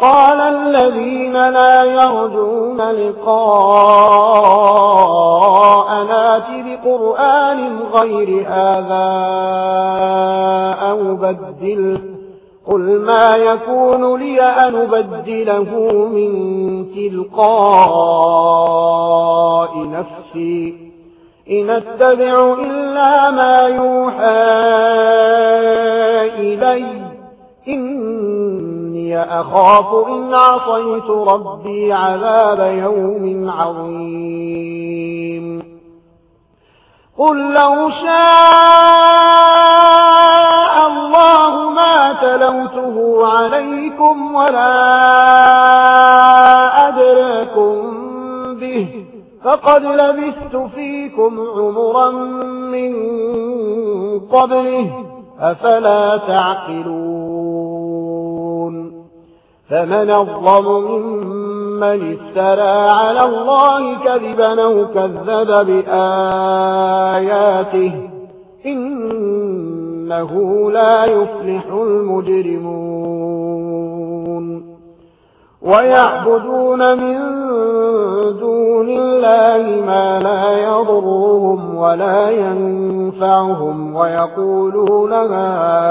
قال الذين لا يرجون لقاءنا بقرآن غير هذا أو بدل قل ما يكون لي أن أبدله من تلقاء نفسي إن أتبع إلا ما يوحى إلي إني أخاف إن عصيت ربي عذاب يوم عظيم. قل لو شاء الله ما تلوته عليكم ولا أدركم به فقد لبثت فيكم عمرا من قبله أفلا تعقلون؟ فمن الظلم ممن افترى على الله كذبا أو كذب بآياته إنه لا يفلح المجرمون ويعبدون من دون الله ما لا يضرهم ولا ينفعهم ويقولون هؤلاء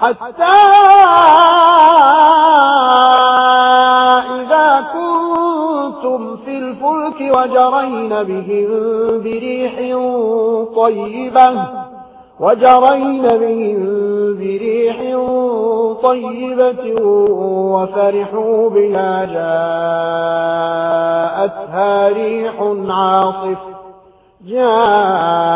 حتى إذا كنتم في الفلك وجرين بهم بريح طيبة وجرين بهم بريح طيبة وفرحوا بها جاءتها ريح عاصف. جاءتها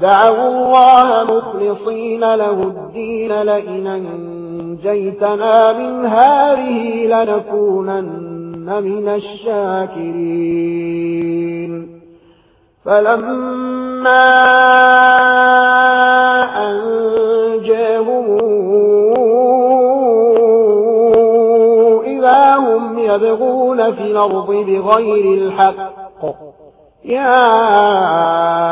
دعوا الله مخلصين له الدين لئن أنجيتنا من هذه لنكونن من الشاكرين. فلما أنجاهم إذا هم يبغون في الأرض بغير الحق. يا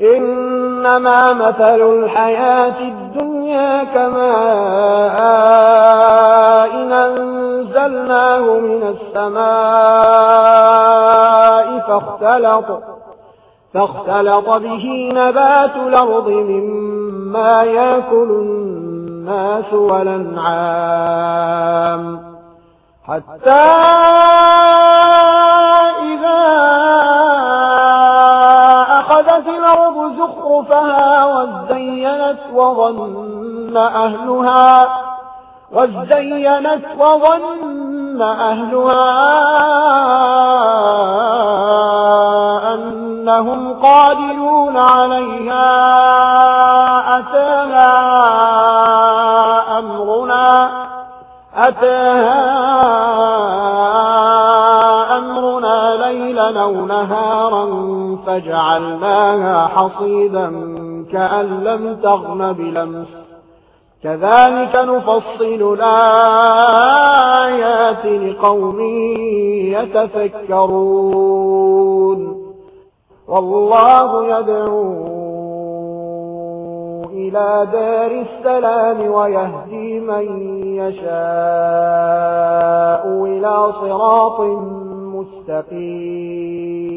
إنما مثل الحياة الدنيا كماء أنزلناه من السماء فاختلط فاختلط به نبات الأرض مما يأكل الناس والأنعام. حتى زخرفها وزينت وظن أهلها وزينت وظن أهلها أنهم قادرون عليها أتاها أمرنا أتاها لَوْ نَهَارًا فَجَعَلْنَاهَا حَصِيدًا كَأَن لَّمْ تَغْنَ بِالْأَمْسِ كَذَلِكَ نُفَصِّلُ الْآيَاتِ لِقَوْمٍ يَتَفَكَّرُونَ وَاللَّهُ يَدْعُو إلى دار السلام ويهدي من يشاء إلى صراط مستقيم